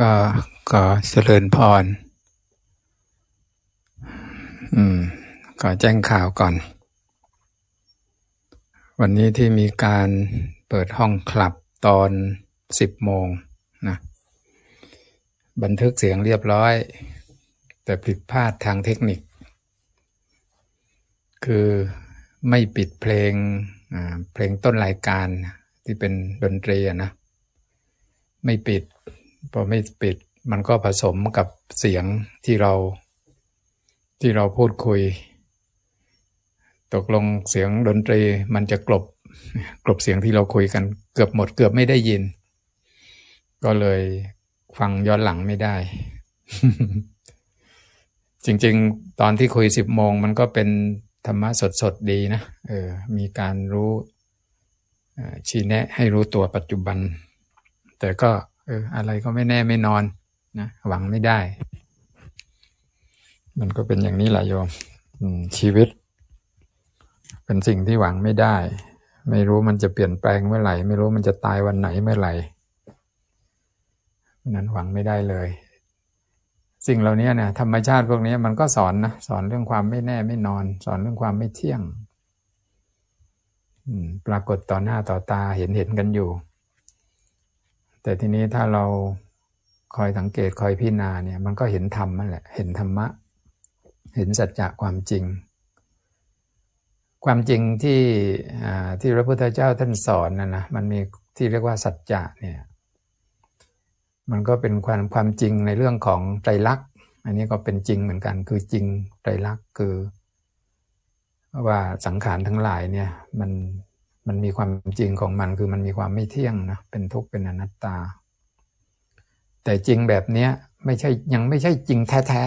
ก็ก็เจริญพร อืมก็แจ้งข่าวก่อน วันนี้ที่มีการเปิดห้องคลับตอนสิบโมงนะบันทึกเสียงเรียบร้อย แต่ผิดพลาดทางเทคนิค คือไม่ปิดเพลงเพลงต้นรายการที่เป็นดนตรีนะ ไม่ปิด พอไม่ปิดมันก็ผสมกับเสียงที่เราที่เราพูดคุย ตกลงเสียงดนตรีมันจะกลบกลบเสียงที่เราคุยกัน เกือบหมดเกือบไม่ได้ยิน ก็เลยฟังย้อนหลังไม่ได้ จริง ๆ ตอนที่คุยสิบโมงมันก็เป็นธรรมะสดๆดีนะเออมีการรู้ชี้แนะให้รู้ตัวปัจจุบัน แต่ก็ เออ อะไรก็ไม่แน่ไม่นอนนะหวังไม่ได้ มันก็เป็นอย่างนี้แหละโยมชีวิต เป็นสิ่งที่หวังไม่ได้ ไม่รู้มันจะเปลี่ยนแปลงเมื่อไหร่ ไม่รู้มันจะตายวันไหนเมื่อไหร่นั้นหวังไม่ได้เลย สิ่งเหล่านี้เนี่ยธรรมชาติพวกนี้มันก็สอนนะสอนเรื่องความไม่แน่ไม่นอน สอนเรื่องความไม่เที่ยงปรากฏต่อหน้าต่อตาเห็นเห็นกันอยู่ แต่ทีนี้ถ้าเราคอยสังเกตคอยพิจารณาเนี่ยมันก็เห็นธรรมนั่นแหละ เห็นธรรมะ เห็นสัจจะความจริง ความจริงที่ที่พระพุทธเจ้าท่านสอนนะนะมันมีที่เรียกว่าสัจจะเนี่ยมันก็เป็นความความจริงในเรื่องของไตรลักษณ์อันนี้ก็เป็นจริงเหมือนกัน คือจริงไตรลักษณ์คือว่าสังขารทั้งหลายเนี่ยมัน มันมีความจริงของมันคือมันมีความไม่เที่ยงนะเป็นทุกข์เป็นอนัตตา แต่จริงแบบเนี้ยไม่ใช่ยังไม่ใช่จริงแท้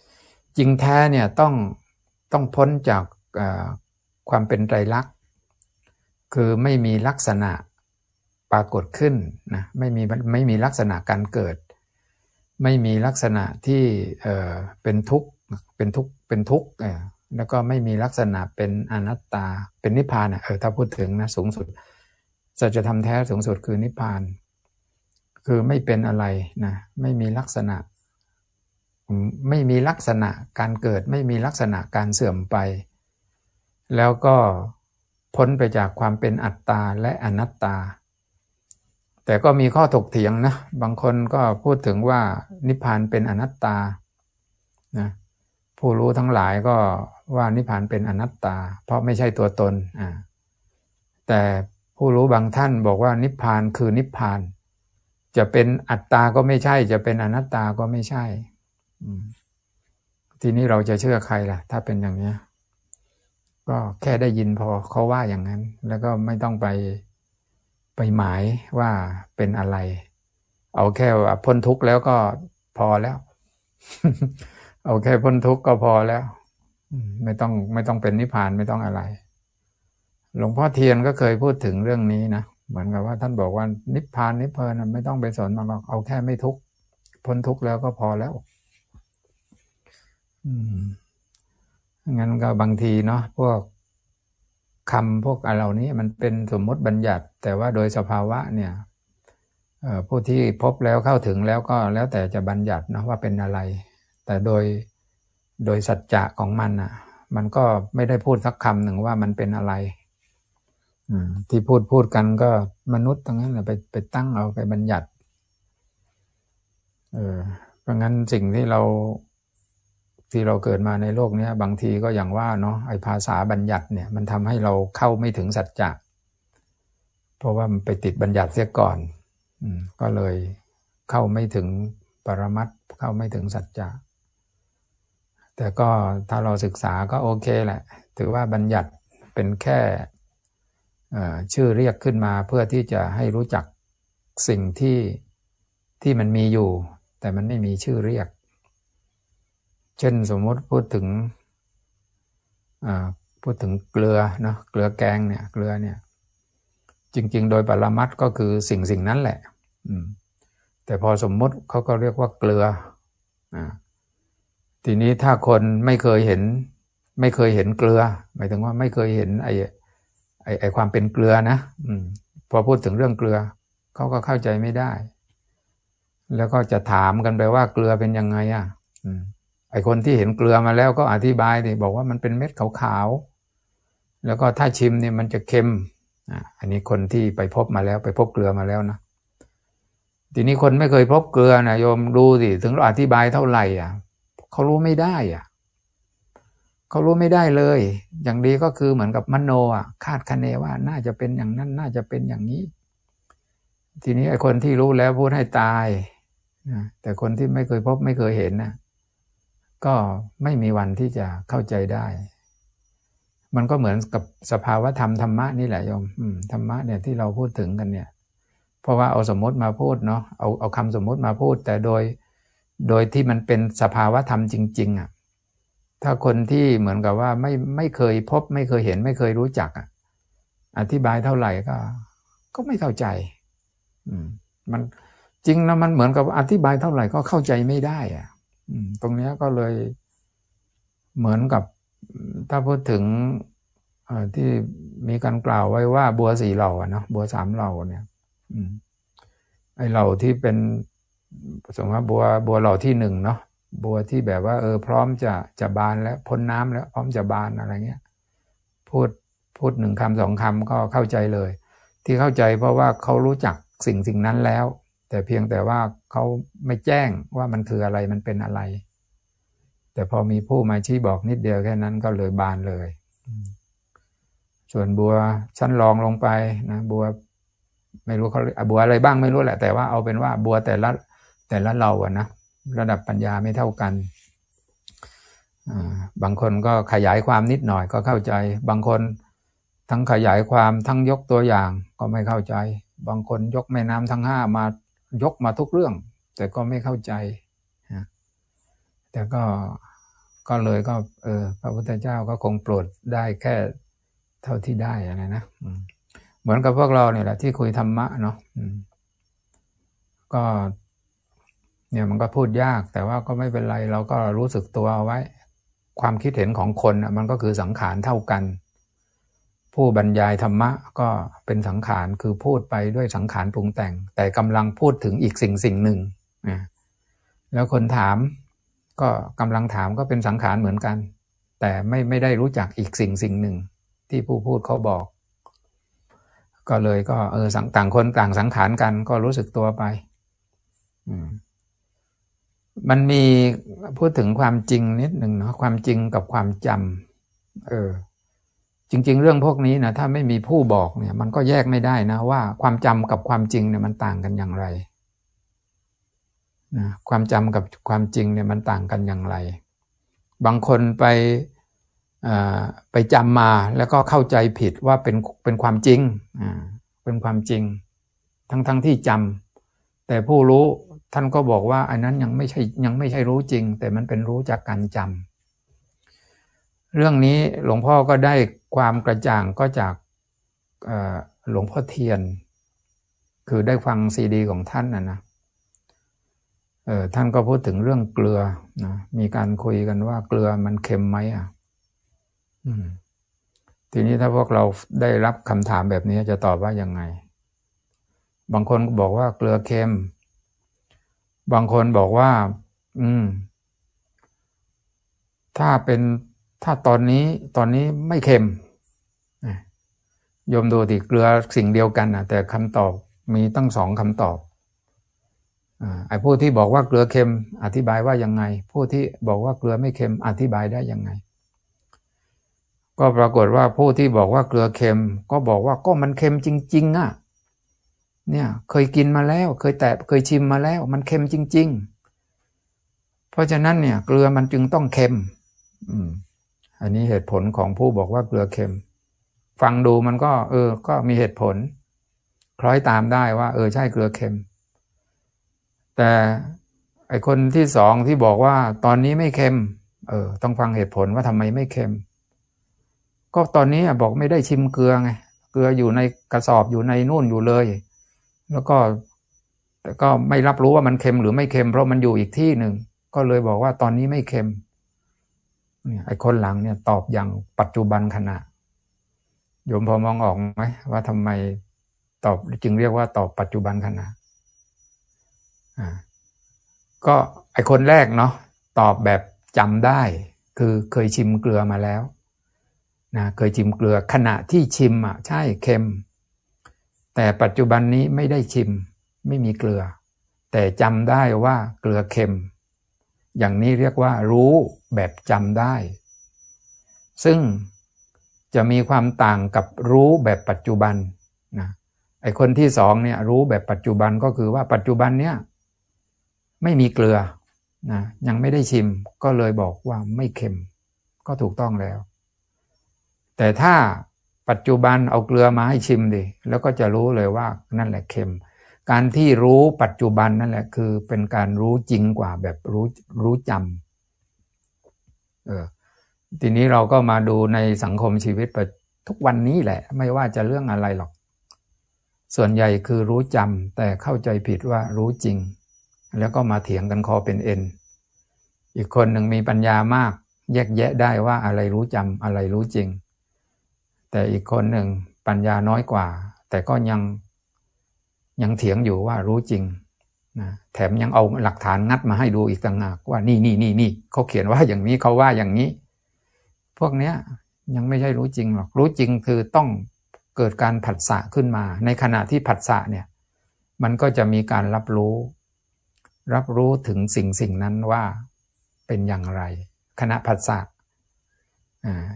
ๆจริงแท้เนี่ยต้องต้องพ้นจากความเป็นไตรลักษณ์คือไม่มีลักษณะปรากฏขึ้นนะไม่มีไม่มีลักษณะการเกิด ไม่มีลักษณะที่เออเป็นทุกข์เป็นทุกข์เป็นทุกข์ แล้วก็ไม่มีลักษณะเป็นอนัตตา เป็นนิพพานอะเออถ้าพูดถึงนะสูงสุดสัจธรรมแท้สูงสุดคือนิพพาน คือไม่เป็นอะไรนะไม่มีลักษณะ ไม่มีลักษณะการเกิด ไม่มีลักษณะการเสื่อมไป แล้วก็พ้นไปจากความเป็นอัตตาและอนัตตา แต่ก็มีข้อถกเถียงนะบางคนก็พูดถึงว่านิพพานเป็นอนัตตานะผู้รู้ทั้งหลายก็ ว่านิพพานเป็นอนัตตา เพราะไม่ใช่ตัวตนอ่าแต่ผู้รู้บางท่านบอกว่านิพพานคือนิพพาน จะเป็นอัตตาก็ไม่ใช่ จะเป็นอนัตตาก็ไม่ใช่ทีนี้เราจะเชื่อใครล่ะ ถ้าเป็นอย่างนี้ก็แค่ได้ยินพอเขาว่าอย่างนั้น แล้วก็ไม่ต้องไปไปหมายว่าเป็นอะไร เอาแค่พ้นทุกข์แล้วก็พอแล้ว เอาแค่พ้นทุกข์ก็พอแล้ว ไม่ต้องไม่ต้องเป็นนิพพานไม่ต้องอะไร หลวงพ่อเทียนก็เคยพูดถึงเรื่องนี้นะเหมือนกับว่าท่านบอกว่านิพพานนิพพานไม่ต้องไปสนมันหรอกเอาแค่ไม่ทุกข์พ้นทุกข์แล้วก็พอแล้ว อืมงั้นก็บางทีเนาะพวกคำพวกอะไรเหล่านี้มันเป็นสมมติบัญญัติ แต่ว่าโดยสภาวะเนี่ยผู้ที่พบแล้วเข้าถึงแล้วก็แล้วแต่จะบัญญัตินะว่าเป็นอะไร แต่โดย โดยสัจจะของมันอะ มันก็ไม่ได้พูดสักคำหนึ่งว่ามันเป็นอะไรที่พูดพูดกันก็มนุษย์ตรงนั้นไปไปตั้งเอาไปบัญญัติ เออเพราะงั้นสิ่งที่เราที่เราเกิดมาในโลกนี้บางทีก็อย่างว่าเนาะไอภาษาบัญญัติเนี่ย มันทำให้เราเข้าไม่ถึงสัจจะเพราะว่ามันไปติดบัญญัติเสียก่อนอืมก็เลยเข้าไม่ถึงปรมัตเข้าไม่ถึงสัจจะ แต่ก็ถ้าเราศึกษาก็โอเคแหละ ถือว่าบัญญัติเป็นแค่ชื่อเรียกขึ้นมาเพื่อที่จะให้รู้จักสิ่งที่ที่มันมีอยู่ แต่มันไม่มีชื่อเรียก เช่นสมมติพูดถึงพูดถึงเกลือเนาะเกลือแกงเนี่ยเกลือเนี่ยจริง ๆ โดยปรมัตก็คือสิ่งสิ่งนั้นแหละแต่พอสมมติเขาก็เรียกว่าเกลืออ่า ทีนี้ถ้าคนไม่เคยเห็น ไม่เคยเห็นเกลือ หมายถึงว่าไม่เคยเห็นไอ้ไอ้ไอความเป็นเกลือนะอืมพอพูดถึงเรื่องเกลือเขาก็เข้าใจไม่ได้ แล้วก็จะถามกันไปว่าเกลือเป็นยังไงอะไอคนที่เห็นเกลือมาแล้วก็อธิบายดิบอกว่ามันเป็นเม็ดขาวๆแล้วก็ถ้าชิมเนี่ยมันจะเค็มอันนี้คนที่ไปพบมาแล้วไปพบเกลือมาแล้วนะทีนี้คนไม่เคยพบเกลือนะโยมดูสิถึงเราอธิบายเท่าไหร่อะ เขารู้ไม่ได้อะเขารู้ไม่ได้เลย อย่างดีก็คือเหมือนกับมโนอะคาดคะเนว่าน่าจะเป็นอย่างนั้นน่าจะเป็นอย่างนี้ ทีนี้ไอ้คนที่รู้แล้วพูดให้ตายนะแต่คนที่ไม่เคยพบไม่เคยเห็นนะก็ไม่มีวันที่จะเข้าใจได้ มันก็เหมือนกับสภาวะธรรมธรรมะนี่แหละโยมธรรมะเนี่ยที่เราพูดถึงกันเนี่ย เพราะว่าเอาสมมติมาพูดเนาะเอาเอาคำสมมติมาพูด แต่โดย โดยที่มันเป็นสภาวะธรรมจริง ๆอะถ้าคนที่เหมือนกับว่าไม่ไม่เคยพบ ไม่เคยเห็นไม่เคยรู้จักอะอธิบายเท่าไหร่ก็ ก็ไม่เข้าใจ อืม มันจริงนะมันเหมือนกับอธิบายเท่าไหร่ก็เข้าใจไม่ได้ อะอืมตรงนี้ก็เลยเหมือนกับ ถ้าพูดถึงที่มีการกล่าวไว้ว่าบัวสี่เหล่าเนาะบัวสามเหล่าเนี่ยอืมไอเหล่าที่เป็น สมมติว่าบัวบัวเหล่าที่หนึ่งเนาะบัวที่แบบว่าเออพร้อมจะจะบานแล้วพ้นน้ำแล้ว พร้อมจะบานอะไรเงี้ยพูดพูดหนึ่งคำสองคำก็เข้าใจเลย ที่เข้าใจเพราะว่าเขารู้จักสิ่งสิ่งนั้นแล้ว แต่เพียงแต่ว่าเขาไม่แจ้งว่ามันคืออะไรมันเป็นอะไร แต่พอมีผู้มาชี้บอกนิดเดียวแค่นั้นก็เลยบานเลย ส่วนบัวชั้นรองลงไปนะบัว ไม่รู้เขาบัวอะไรบ้างไม่รู้แหละ แต่ว่าเอาเป็นว่าบัวแต่ละ แต่ละเราอะนะระดับปัญญาไม่เท่ากัน บางคนก็ขยายความนิดหน่อยก็เข้าใจ บางคนทั้งขยายความทั้งยกตัวอย่างก็ไม่เข้าใจ บางคนยกแม่น้ำทั้งห้ามายกมาทุกเรื่อง แต่ก็ไม่เข้าใจ แต่ก็ก็เลยก็เออพระพุทธเจ้าก็คงโปรดได้แค่เท่าที่ได้อะไรนะเหมือนกับพวกเราเนี่ยแหละที่คุยธรรมะเนาะก็ เนี่ยมันก็พูดยากแต่ว่าก็ไม่เป็นไรเราก็รู้สึกตัวเอาไว้ ความคิดเห็นของคนมันก็คือสังขารเท่ากัน ผู้บรรยายธรรมะก็เป็นสังขารคือพูดไปด้วยสังขารปรุงแต่ง แต่กำลังพูดถึงอีกสิ่งสิ่งหนึ่งนะแล้วคนถามก็กำลังถามก็เป็นสังขารเหมือนกัน แต่ไม่ไม่ได้รู้จักอีกสิ่งสิ่งหนึ่ง ที่ผู้พูดเขาบอก ก็เลยก็เออต่างคนต่างสังขารกันก็รู้สึกตัวไป อืม มันมีพูดถึงความจริงนิดหนึ่งเนาะความจริงกับความจำเออ จริง ๆ เรื่องพวกนี้นะถ้าไม่มีผู้บอกเนี่ย มันก็แยกไม่ได้นะว่าความจำกับความจริงเนี่ยมันต่างกันอย่างไรนะความจำกับความจริงเนี่ยมันต่างกันอย่างไร บางคนไปไปจำมาแล้วก็เข้าใจผิดว่าเป็นเป็นความจริงอ่าเป็นความจริง ทั้งทั้งที่จำแต่ผู้รู้ ท่านก็บอกว่าอันนั้นยังไม่ใช่ยังไม่ใช่รู้จริง แต่มันเป็นรู้จากการจำเรื่องนี้หลวงพ่อก็ได้ความกระจ่างก็จากหลวงพ่อเทียน คือได้ฟังซีดี ของท่านนะนะท่านก็พูดถึงเรื่องเกลือนะมีการคุยกันว่าเกลือมันเค็มไหมอะทีนี้ถ้าพวกเราได้รับคำถามแบบนี้จะตอบว่ายังไง บางคนบอกว่าเกลือเค็ม บางคนบอกว่า อืม ถ้าเป็นถ้าตอนนี้ตอนนี้ไม่เค็มยมดูติเกลือสิ่งเดียวกันนะแต่คำตอบมีตั้งสองคำตอบไอ้ผู้ที่บอกว่าเกลือเค็ม อธิบายว่ายังไง ผู้ที่บอกว่าเกลือไม่เค็ม อธิบายได้ยังไง ก็ปรากฏว่าผู้ที่บอกว่าเกลือเค็ม ก็บอกว่าก็มันเค็มจริง ๆ อะ เนี่ยเคยกินมาแล้ว เคยแตะเคยชิมมาแล้ว มันเค็มจริง ๆ เพราะฉะนั้นเนี่ยเกลือมันจึงต้องเค็ม อืม อันนี้เหตุผลของผู้บอกว่าเกลือเค็ม ฟังดูมันก็ เออ ก็มีเหตุผล คล้อยตามได้ว่า เออใช่เกลือเค็ม แต่ไอคนที่สองที่บอกว่าตอนนี้ไม่เค็ม เออ ต้องฟังเหตุผลว่าทำไมไม่เค็ม ก็ตอนนี้บอกไม่ได้ชิมเกลือไงเกลืออยู่ในกระสอบอยู่ในนู่นอยู่เลย แล้วก็แต่ก็ไม่รับรู้ว่ามันเค็มหรือไม่เค็ม เพราะมันอยู่อีกที่หนึ่ง ก็เลยบอกว่าตอนนี้ไม่เค็มเนี่ยไอ้คนหลังเนี่ยตอบอย่างปัจจุบันขณะโยมพอมองออกไหมว่าทำไมตอบจึงเรียกว่าตอบปัจจุบันขณะอ่าก็ไอคนแรกเนาะตอบแบบจำได้ คือเคยชิมเกลือมาแล้วนะเคยชิมเกลือขณะที่ชิมอะใช่เค็ม แต่ปัจจุบันนี้ไม่ได้ชิม ไม่มีเกลือ แต่จำได้ว่าเกลือเค็ม อย่างนี้เรียกว่ารู้แบบจำได้ ซึ่งจะมีความต่างกับรู้แบบปัจจุบันนะไอคนที่สองเนี่ยรู้แบบปัจจุบันก็คือว่าปัจจุบันเนี่ยไม่มีเกลือนะยังไม่ได้ชิมก็เลยบอกว่าไม่เค็ม ก็ถูกต้องแล้ว แต่ถ้า ปัจจุบันเอาเกลือมาให้ชิมดิแล้วก็จะรู้เลยว่านั่นแหละเค็ม การที่รู้ปัจจุบันนั่นแหละคือเป็นการรู้จริงกว่าแบบรู้รู้จำเออทีนี้เราก็มาดูในสังคมชีวิตทุกวันนี้แหละ ไม่ว่าจะเรื่องอะไรหรอก ส่วนใหญ่คือรู้จำแต่เข้าใจผิดว่ารู้จริง แล้วก็มาเถียงกันคอเป็นเอ็นอีกคนหนึ่งมีปัญญามาก แยกแยะได้ว่าอะไรรู้จำอะไรรู้จริง แต่อีกคนหนึ่งปัญญาน้อยกว่า แต่ก็ยังยังเถียงอยู่ว่ารู้จริงนะแถมยังเอาหลักฐานงัดมาให้ดูอีกต่างหากว่านี่นี่นี่นี่เขาเขียนว่าอย่างนี้เขาว่าอย่างนี้ พวกเนี้ยยังไม่ใช่รู้จริงหรอกรู้จริงคือต้องเกิดการผัสสะขึ้นมา ในขณะที่ผัสสะเนี่ยมันก็จะมีการรับรู้ รับรู้ถึงสิ่งสิ่งนั้นว่าเป็นอย่างไร ขณะผัสสะ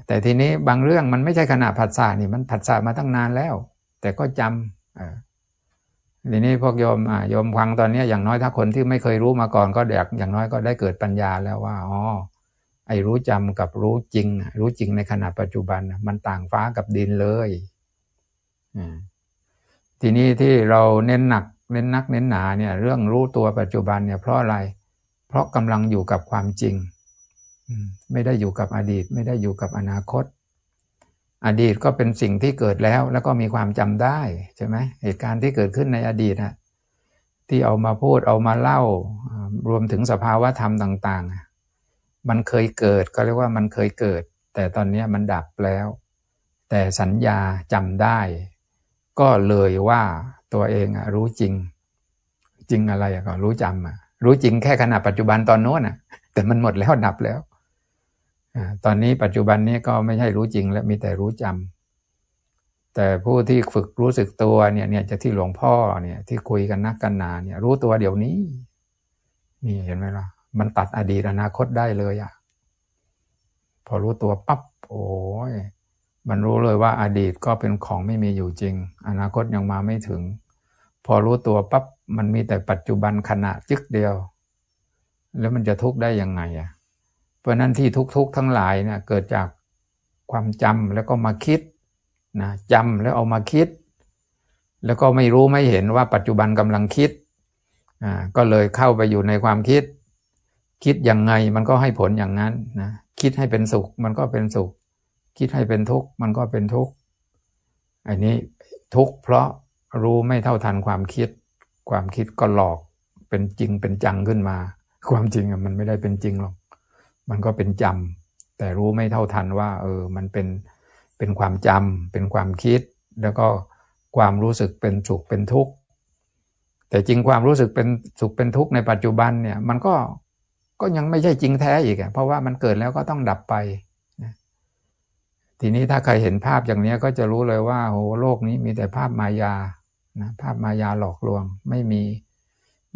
แต่ทีนี้บางเรื่องมันไม่ใช่ขณะผัสสะนี่มันผัสสะมาตั้งนานแล้ว แต่ก็จำทีนี้พวกโยมโยมฟังตอนนี้อย่างน้อยถ้าคนที่ไม่เคยรู้มาก่อน ก็เด็กอย่างน้อยก็ได้เกิดปัญญาแล้วว่าอ๋อไอ้รู้จำกับรู้จริง รู้จริงในขณะปัจจุบันมันต่างฟ้ากับดินเลยทีนี้ที่เราเน้นหนัก เน้นนักเน้นหนาเนี่ย เรื่องรู้ตัวปัจจุบันเนี่ยเพราะอะไร เพราะกำลังอยู่กับความจริง ไม่ได้อยู่กับอดีต ไม่ได้อยู่กับอนาคต อดีตก็เป็นสิ่งที่เกิดแล้วแล้วก็มีความจำได้ใช่ไหมเหตุการณ์ที่เกิดขึ้นในอดีตนะที่เอามาพูดเอามาเล่า รวมถึงสภาวะธรรมต่างๆ มันเคยเกิดก็เรียกว่ามันเคยเกิด แต่ตอนนี้มันดับแล้ว แต่สัญญาจำได้ ก็เลยว่าตัวเองรู้จริง จริงอะไรก็รู้จำรู้จริงแค่ขณะปัจจุบันตอนโน้นแต่มันหมดแล้วดับแล้ว ตอนนี้ปัจจุบันนี้ก็ไม่ใช่รู้จริงและมีแต่รู้จำแต่ผู้ที่ฝึกรู้สึกตัวเนี่ยเนี่ยจะที่หลวงพ่อเนี่ยที่คุยกันนักกันนาเนี่ยรู้ตัวเดี๋ยวนี้ นี่เห็นไหมล่ะ มันตัดอดีตอนาคตได้เลยอะพอรู้ตัวปับ๊บโอ้ยมันรู้เลยว่าอดีตก็เป็นของไม่มีอยู่จริง อนาคตยังมาไม่ถึง พอรู้ตัวปับ๊บมันมีแต่ปัจจุบันขณะจึกเดียว แล้วมันจะทุกข์ได้ยังไงอะ เพราะนั้นที่ทุกข์ทั้งหลายเนี่ยเกิดจากความจำแล้วก็มาคิดนะจำแล้วเอามาคิด แล้วก็ไม่รู้ไม่เห็นว่าปัจจุบันกำลังคิดอ่าก็เลยเข้าไปอยู่ในความคิด คิดยังไงมันก็ให้ผลอย่างนั้นนะคิดให้เป็นสุขมันก็เป็นสุข คิดให้เป็นทุกข์มันก็เป็นทุกข์อันนี้ทุกข์เพราะรู้ไม่เท่าทันความคิด ความคิดก็หลอกเป็นจริงเป็นจังขึ้นมา ความจริงมันไม่ได้เป็นจริงหรอก มันก็เป็นจำแต่รู้ไม่เท่าทันว่า เออ มันเป็นเป็นความจำเป็นความคิด แล้วก็ความรู้สึกเป็นสุขเป็นทุกข์แต่จริงความรู้สึกเป็นสุขเป็นทุกข์ในปัจจุบันเนี่ย มันก็ก็ยังไม่ใช่จริงแท้อีกเพราะว่ามันเกิดแล้วก็ต้องดับไปทีนี้ถ้าใครเห็นภาพอย่างนี้ก็จะรู้เลยว่าโอ้โลกนี้มีแต่ภาพมายานะภาพมายาหลอกลวง ไม่มี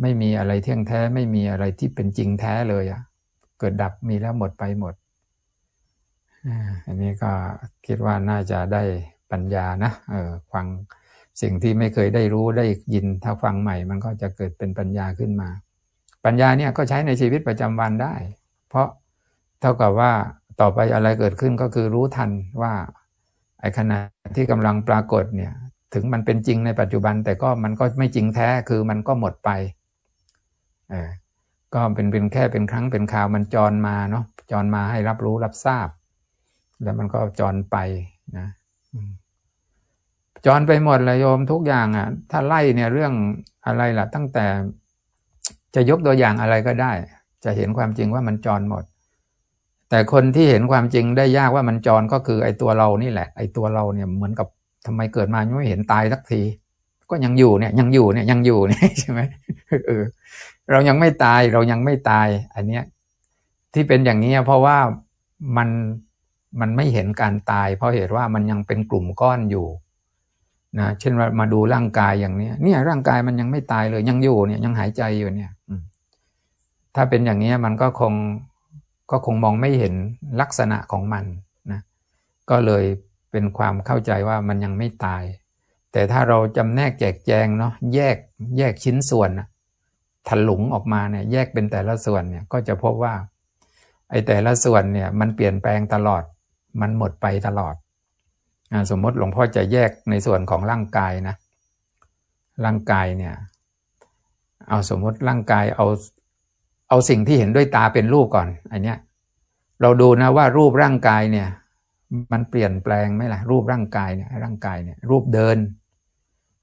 ไม่มีอะไรเที่ยงแท้ ไม่มีอะไรที่เป็นจริงแท้เลยอะ่ะ เกิดดับมีแล้วหมดไปหมด อันนี้ก็คิดว่าน่าจะได้ปัญญานะเออฟังสิ่งที่ไม่เคยได้รู้ได้ยินถ้าฟังใหม่ มันก็จะเกิดเป็นปัญญาขึ้นมา ปัญญาเนี่ยก็ใช้ในชีวิตประจำวันได้ เพราะเท่ากับว่าต่อไปอะไรเกิดขึ้นก็คือรู้ทันว่าไอ้ขณะที่กำลังปรากฏเนี่ยถึงมันเป็นจริงในปัจจุบันแต่ก็มันก็ไม่จริงแท้คือมันก็หมดไปเออ ก็เป็นเป็นแค่เป็นครั้งเป็นคราวมันจรมาเนาะจรมาให้รับรู้รับทราบ แล้วมันก็จรไปนะจรไปหมดเลยโยมทุกอย่างอะ ถ้าไล่เนี่ยเรื่องอะไรล่ะ ตั้งแต่จะยกตัวอย่างอะไรก็ได้ จะเห็นความจริงว่ามันจรหมด แต่คนที่เห็นความจริงได้ยากว่ามันจรก็คือไอ้ตัวเรานี่แหละ ไอ้ตัวเราเนี่ยเหมือนกับทำไมเกิดมาไม่เห็นตายสักที ก็ยังอยู่เนี่ย ยังอยู่เนี่ยยังอยู่เนี่ยใช่ไหมเออ เรายังไม่ตายเรายังไม่ตาย อันเนี้ยที่เป็นอย่างนี้เพราะว่ามันมันไม่เห็นการตาย เพราะเหตุว่ามันยังเป็นกลุ่มก้อนอยู่นะเช่นว่ามาดูร่างกายอย่างนี้เนี่ยร่างกายมันยังไม่ตายเลยยังอยู่เนี่ยยังหายใจอยู่เนี่ยถ้าเป็นอย่างนี้มันก็คงก็คงมองไม่เห็นลักษณะของมันนะก็เลยเป็นความเข้าใจว่ามันยังไม่ตาย แต่ถ้าเราจำแนกแจกแจงเนาะแยกแยกชิ้นส่วน ถลุงออกมาเนี่ยแยกเป็นแต่ละส่วนเนี่ยก็จะพบว่าไอ้แต่ละส่วนเนี่ยมันเปลี่ยนแปลงตลอด มันหมดไปตลอดสมมติหลวงพ่อจะแยกในส่วนของร่างกายนะร่างกายเนี่ยเอาสมมติร่างกายเอาเอาสิ่งที่เห็นด้วยตาเป็นรูปก่อนอันเนี้ยเราดูนะว่ารูปร่างกายเนี่ยมันเปลี่ยนแปลงไหมล่ะรูปร่างกายเนี่ยร่างกายเนี่ยรูปเดิน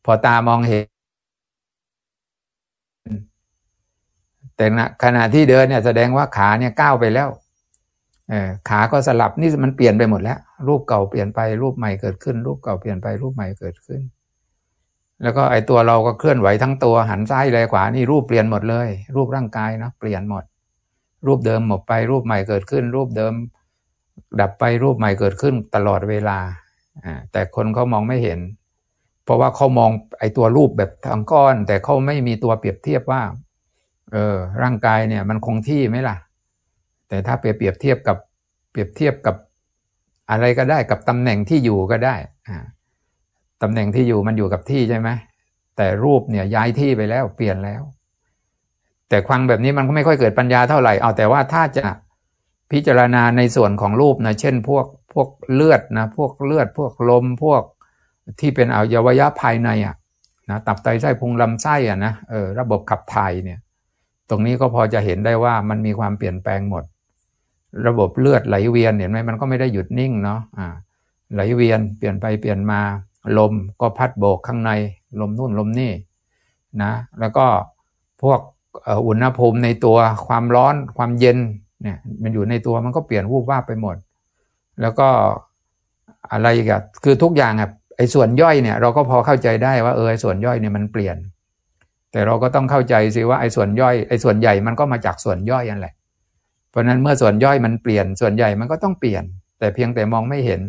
พอตามองเห็น แต่ขณะที่เดินเนี่ยแสดงว่าขาเนี่ยก้าวไปแล้วขาก็สลับนี่มันเปลี่ยนไปหมดแล้ว รูปเก่าเปลี่ยนไปรูปใหม่เกิดขึ้น รูปเก่าเปลี่ยนไปรูปใหม่เกิดขึ้น แล้วก็ไอตัวเราก็เคลื่อนไหวทั้งตัวหันซ้ายเลยขวานี่รูปเปลี่ยนหมดเลย รูปร่างกายเนาะเปลี่ยนหมด รูปเดิมหมดไปรูปใหม่เกิดขึ้น รูปเดิม ดับไปรูปใหม่เกิดขึ้นตลอดเวลาอ่าแต่คนเขามองไม่เห็น เพราะว่าเขามองไอตัวรูปแบบทางก้อน แต่เขาไม่มีตัวเปรียบเทียบว่า เออ ร่างกายเนี่ย มันคงที่ไหมล่ะ แต่ถ้าเปรียบเทียบกับเปรียบเทียบกับอะไรก็ได้กับตำแหน่งที่อยู่ก็ได้อ่าตำแหน่งที่อยู่มันอยู่กับที่ใช่ไหมแต่รูปเนี่ยย้ายที่ไปแล้วเปลี่ยนแล้ว แต่ควังแบบนี้มันก็ไม่ค่อยเกิดปัญญาเท่าไหร่เอาแต่ว่าถ้าจะพิจารณาในส่วนของรูปนะเช่น พวกพวกเลือดนะพวกเลือด พวกลมพวกที่เป็นอวัยวะภายในอะนะตับไตไส้พุงลำไส้อะนะเออระบบขับถ่ายเนี่ย ตรงนี้ก็พอจะเห็นได้ว่ามันมีความเปลี่ยนแปลงหมด ระบบเลือดไหลเวียนเห็นไหมมันก็ไม่ได้หยุดนิ่งเนาะอ่าไหลเวียนเปลี่ยนไปเปลี่ยนมา ลมก็พัดโบกข้างในลมนู่นลมนี่นะแล้วก็พวกอุณหภูมิในตัวความร้อนความเย็นเนี่ยมันอยู่ในตัวมันก็เปลี่ยนวูบวาบไปหมด แล้วก็อะไรกับคือทุกอย่างอะไอ้ส่วนย่อยเนี่ยเราก็พอเข้าใจได้ว่าเออไอ้ส่วนย่อยเนี่ยมันเปลี่ยน แต่เราก็ต้องเข้าใจสิว่าไอ้ส่วนย่อยไอ้ส่วนใหญ่มันก็มาจากส่วนย่อยนั่นแหละ เพราะนั้นเมื่อส่วนย่อยมันเปลี่ยนส่วนใหญ่มันก็ต้องเปลี่ยน แต่เพียงแต่มองไม่เห็น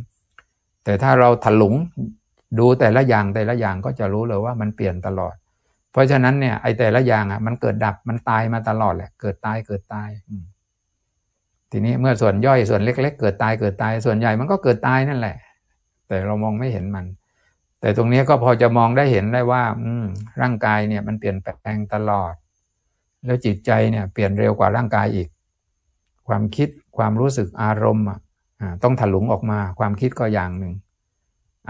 แต่ถ้าเราถลุงดูแต่ละอย่างแต่ละอย่างก็จะรู้เลยว่ามันเปลี่ยนตลอด เพราะฉะนั้นเนี่ยไอ้แต่ละอย่างอะมันเกิดดับมันตายมาตลอดแหละเกิดตายเกิดตายทีนี้เมื่อส่วนย่อยส่วนเล็ก ๆ เกิดตายเกิดตายส่วนใหญ่มันก็เกิดตายนั่นแหละ แต่เรามองไม่เห็นมัน แต่ตรงนี้ก็พอจะมองได้เห็นได้ว่า อืมร่างกายเนี่ย มันเปลี่ยนแปลงตลอด แล้วจิตใจเนี่ย เปลี่ยนเร็วกว่าร่างกายอีก ความคิดความรู้สึกอารมณ์ต้องถลุงออกมา ความคิดก็อย่างหนึ่ง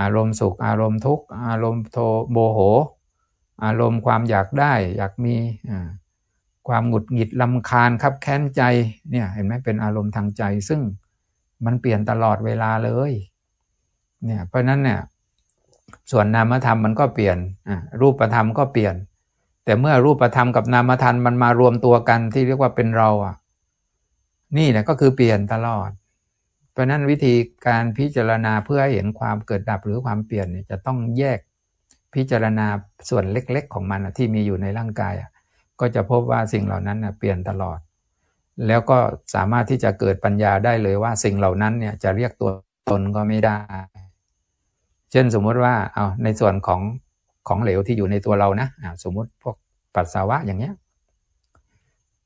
อารมณ์สุข อารมณ์ทุกข์อารมณ์โทโมโห อารมณ์ความอยากได้ อยากมีความหงุดหงิดลำคาญครับแค้นใจเนี่ยเห็นไหมเป็นอารมณ์ทางใจ ซึ่งมันเปลี่ยนตลอดเวลาเลย เนี่ยเพราะนั้นเนี่ย ส่วนนามธรรมมันก็เปลี่ยนรูปธรรมก็เปลี่ยน แต่เมื่อรูปธรรมกับนามธรรมมันมารวมตัวกันที่เรียกว่าเป็นเราอะ นี่แหละก็คือเปลี่ยนตลอด เพราะนั้นวิธีการพิจารณาเพื่อให้เห็นความเกิดดับหรือความเปลี่ยนเนี่ยจะต้องแยกพิจารณาส่วนเล็ก ๆ ของมันที่มีอยู่ในร่างกายก็จะพบว่าสิ่งเหล่านั้นเปลี่ยนตลอด แล้วก็สามารถที่จะเกิดปัญญาได้เลยว่าสิ่งเหล่านั้นเนี่ยจะเรียกตัวตนก็ไม่ได้ เช่นสมมุติว่าเอาในส่วนของของเหลวที่อยู่ในตัวเรานะสมมุติพวกปัสสาวะอย่างเงี้ย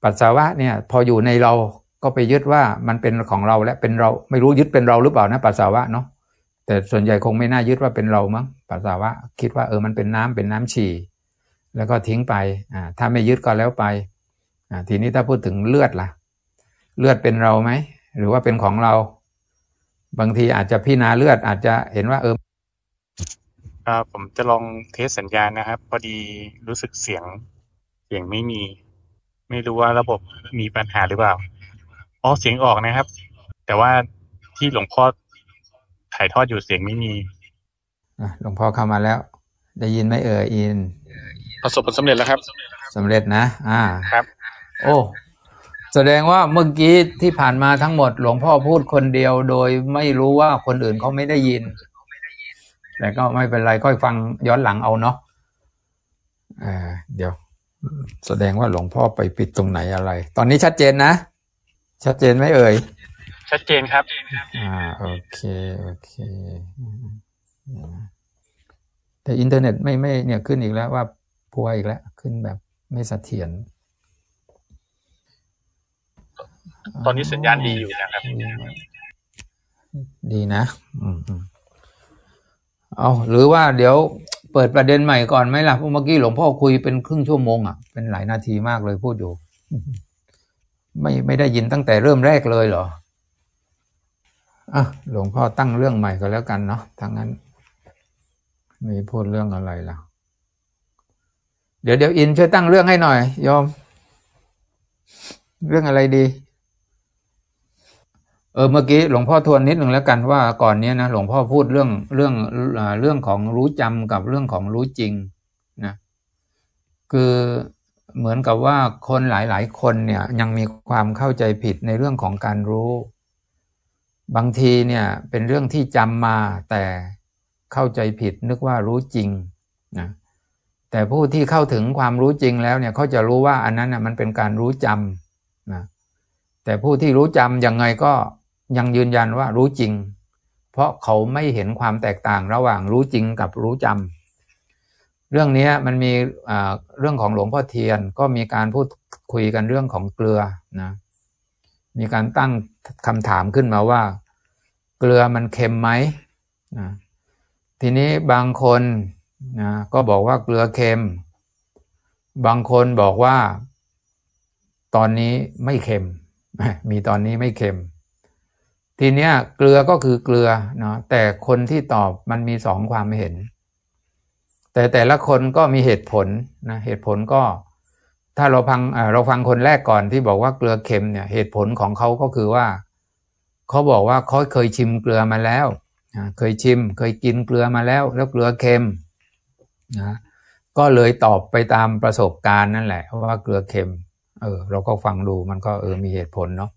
ปัสสาวะเนี่ยพออยู่ในเราก็ไปยึดว่ามันเป็นของเราและเป็นเราไม่รู้ยึดเป็นเราหรือเปล่านะปัสสาวะเนาะแต่ส่วนใหญ่คงไม่น่ายึดว่าเป็นเรามั้งปัสสาวะ คิดว่าเออมันเป็นน้ำเป็นน้ำฉี่แล้วก็ทิ้งไปอ่าถ้าไม่ยึดก็แล้วไปอ่าทีนี้ถ้าพูดถึงเลือดล่ะ เลือดเป็นเราไหมหรือว่าเป็นของเรา บางทีอาจจะพี่นาเลือดอาจจะเห็นว่าเออ ผมจะลองเทสสัญญาณนะครับ พอดีรู้สึกเสียงเสียงไม่มี ไม่รู้ว่าระบบมีปัญหาหรือเปล่าอ๋อเสียงออกนะครับ แต่ว่าที่หลวงพ่อถ่ายทอดอยู่เสียงไม่มีหลวงพ่อเข้ามาแล้ว ได้ยินไหมเอ่ยอิน ประสบผลสำเร็จแล้วครับสำเร็จนะ อ่าครับ โอ้แสดงว่าเมื่อกี้ที่ผ่านมาทั้งหมด หลวงพ่อพูดคนเดียวโดยไม่รู้ว่าคนอื่นเขาไม่ได้ยิน แต่ก็ไม่เป็นไรค่อยฟังย้อนหลังเอาเนาะเออเดี๋ยว แสดงว่าหลวงพ่อไปปิดตรงไหนอะไร ตอนนี้ชัดเจนนะ ชัดเจนไหมเอ่ย ชัดเจนครับ อ่า โอเค โอเค แต่อินเทอร์เน็ตไม่ไม่เนี่ยขึ้นอีกแล้วว่าพัวอีกแล้ว ขึ้นแบบไม่เสถียร ตอนนี้สัญญาณดีอยู่นะครับ ดีนะ อืมอืม เอาหรือว่าเดี๋ยวเปิดประเด็นใหม่ก่อนไหมล่ะเพราะเมื่อกี้หลวงพ่อคุยเป็นครึ่งชั่วโมงอะเป็นหลายนาทีมากเลยพูดอยู่ ไม่ไม่ได้ยินตั้งแต่เริ่มแรกเลยเหรออะหลวงพ่อตั้งเรื่องใหม่ก็แล้วกันเนาะทางนั้นมีพูดเรื่องอะไรล่ะ เดี๋ยวเดี๋ยวอินช่วยตั้งเรื่องให้หน่อยยอม เรื่องอะไรดี เออเมื่อกี้หลวงพ่อทวนนิดหนึ่งแล้วกันว่าก่อนเนี้ยนะหลวงพ่อพูดเรื่องเรื่องเรื่องของรู้จำกับเรื่องของรู้จริงนะคือเหมือนกับว่าคนหลาย ๆ คนเนี่ยยังมีความเข้าใจผิดในเรื่องของการรู้ บางทีเนี่ยเป็นเรื่องที่จำมาแต่เข้าใจผิดนึกว่ารู้จริงนะแต่ผู้ที่เข้าถึงความรู้จริงแล้วเนี่ยเขาจะรู้ว่าอันนั้นนะมันเป็นการรู้จำนะแต่ผู้ที่รู้จำยังไงก็ ยังยืนยันว่ารู้จริง เพราะเขาไม่เห็นความแตกต่างระหว่างรู้จริงกับรู้จำเรื่องนี้มันมีเรื่องของหลวงพ่อเทียนก็มีการพูดคุยกันเรื่องของเกลือนะมีการตั้งคำถามขึ้นมาว่า เกลือมันเค็มไหมนะทีนี้บางคนนะก็บอกว่าเกลือเค็ม บางคนบอกว่า ตอนนี้ไม่เค็ม มีตอนนี้ไม่เค็ม ทีเนี้ยเกลือก็คือเกลือเนาะแต่คนที่ตอบมันมีสองความเห็น แต่แต่ละคนก็มีเหตุผลนะเหตุผลก็ ถ้าเราฟังเราฟังคนแรกก่อนที่บอกว่าเกลือเค็มเนี่ยเหตุผลของเขาก็คือว่าเขาบอกว่าเขาเคยชิมเกลือมาแล้วเคยชิม เคยกินเกลือมาแล้ว แล้วเกลือเค็มนะก็เลยตอบไปตามประสบการณ์นั่นแหละว่าเกลือเค็ม เออ เราก็ฟังดูมันก็เออมีเหตุผลเนาะ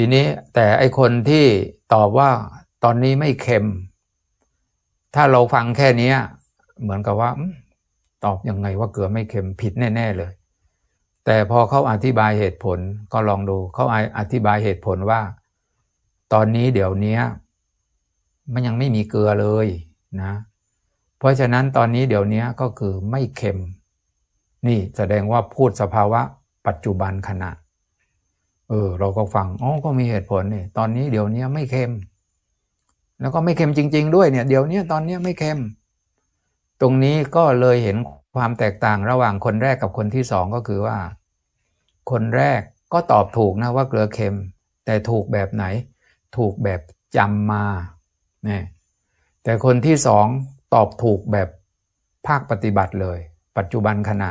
ทีนี้แต่ไอคนที่ตอบว่าตอนนี้ไม่เค็ม ถ้าเราฟังแค่นี้เหมือนกับว่า ตอบยังไงว่าเกลือไม่เค็มผิดแน่ ๆเลย แต่พอเขาอธิบายเหตุผลก็ลองดูเขาอธิบายเหตุผลว่า ตอนนี้เดี๋ยวนี้มันยังไม่มีเกลือเลยนะ เพราะฉะนั้นตอนนี้เดี๋ยวนี้ก็คือไม่เค็ม นี่แสดงว่าพูดสภาวะปัจจุบันขณะ เออ เราก็ฟังอ๋อก็มีเหตุผลนี่ตอนนี้เดี๋ยวนี้ไม่เค็ม แล้วก็ไม่เค็มจริง ๆ ด้วยเนี่ย เดี๋ยวนี้ตอนนี้ไม่เค็ม ตรงนี้ก็เลยเห็นความแตกต่างระหว่างคนแรกกับคนที่สองก็คือว่า คนแรกก็ตอบถูกนะว่าเกลือเค็ม แต่ถูกแบบไหน ถูกแบบจำมาเนี่ยแต่คนที่สองตอบถูกแบบภาคปฏิบัติเลย ปัจจุบันขณะ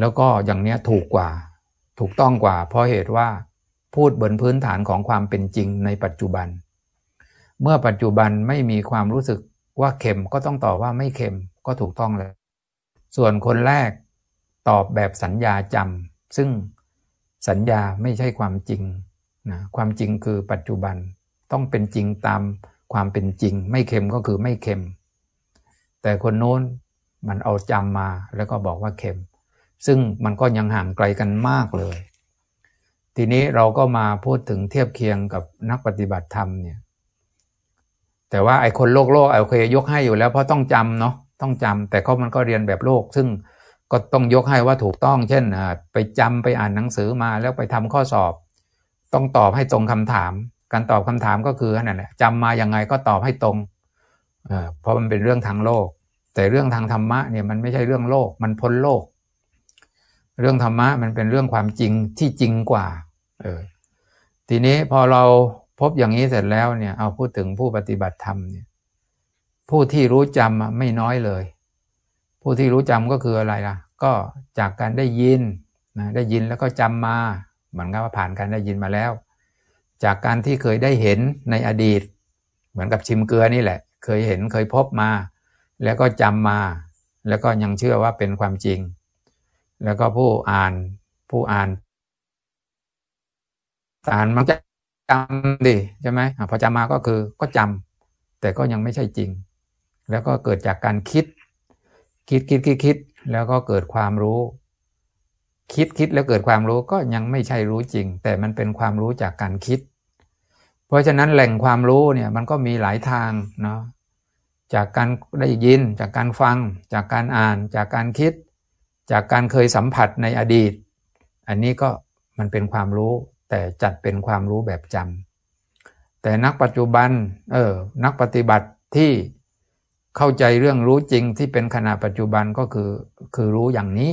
แล้วก็อย่างเนี้ยถูกกว่า ถูกต้องกว่า เพราะเหตุว่าพูดบนพื้นฐานของความเป็นจริงในปัจจุบัน เมื่อปัจจุบันไม่มีความรู้สึกว่าเค็มก็ต้องตอบว่าไม่เค็มก็ถูกต้องเลยส่วนคนแรกตอบแบบสัญญาจำซึ่งสัญญาไม่ใช่ความจริงนะความจริงคือปัจจุบันต้องเป็นจริงตามความเป็นจริง ไม่เค็มก็คือไม่เค็ม แต่คนโน้นมันเอาจำมาแล้วก็บอกว่าเค็ม ซึ่งมันก็ยังห่างไกลกันมากเลย ทีนี้เราก็มาพูดถึงเทียบเคียงกับนักปฏิบัติธรรมเนี่ย แต่ว่าไอ้คนโลกโลกเอาเคยยกให้อยู่แล้วเพราะต้องจำเนาะต้องจำแต่เขามันก็เรียนแบบโลก ซึ่งก็ต้องยกให้ว่าถูกต้อง เช่นไปจำไปอ่านหนังสือมาแล้วไปทำข้อสอบ ต้องตอบให้ตรงคำถาม การตอบคำถามก็คือนั่นแหละจำมาอย่างไงก็ตอบให้ตรงเพราะมันเป็นเรื่องทางโลก แต่เรื่องทางธรรมะเนี่ยมันไม่ใช่เรื่องโลก มันพ้นโลก เรื่องธรรมะมันเป็นเรื่องความจริงที่จริงกว่า เออ ทีนี้พอเราพบอย่างนี้เสร็จแล้วเนี่ย เอาพูดถึงผู้ปฏิบัติธรรมเนี่ย ผู้ที่รู้จำไม่น้อยเลย ผู้ที่รู้จำก็คืออะไรล่ะ ก็จากการได้ยินนะได้ยินแล้วก็จำมาเหมือนกับว่าผ่านการได้ยินมาแล้ว จากการที่เคยได้เห็นในอดีต เหมือนกับชิมเกลือนี่แหละ เคยเห็นเคยพบมา แล้วก็จำมา แล้วก็ยังเชื่อว่าเป็นความจริง แล้วก็ผู้อ่านผู้อ่านอ่านมันจะจำดิใช่ไหมพอจำมาก็คือก็จำแต่ก็ยังไม่ใช่จริง แล้วก็เกิดจากการคิด คิดคิดคิดคิดแล้วก็เกิดความรู้ คิดคิดแล้วเกิดความรู้ก็ยังไม่ใช่รู้จริง แต่มันเป็นความรู้จากการคิด เพราะฉะนั้นแหล่งความรู้เนี่ยมันก็มีหลายทางเนาะจากการได้ยิน จากการฟัง จากการอ่าน จากการคิด จากการเคยสัมผัสในอดีต อันนี้ก็มันเป็นความรู้แต่จัดเป็นความรู้แบบจำแต่นักปัจจุบันเออนักปฏิบัติที่เข้าใจเรื่องรู้จริงที่เป็นขณะปัจจุบันก็คือคือรู้อย่างนี้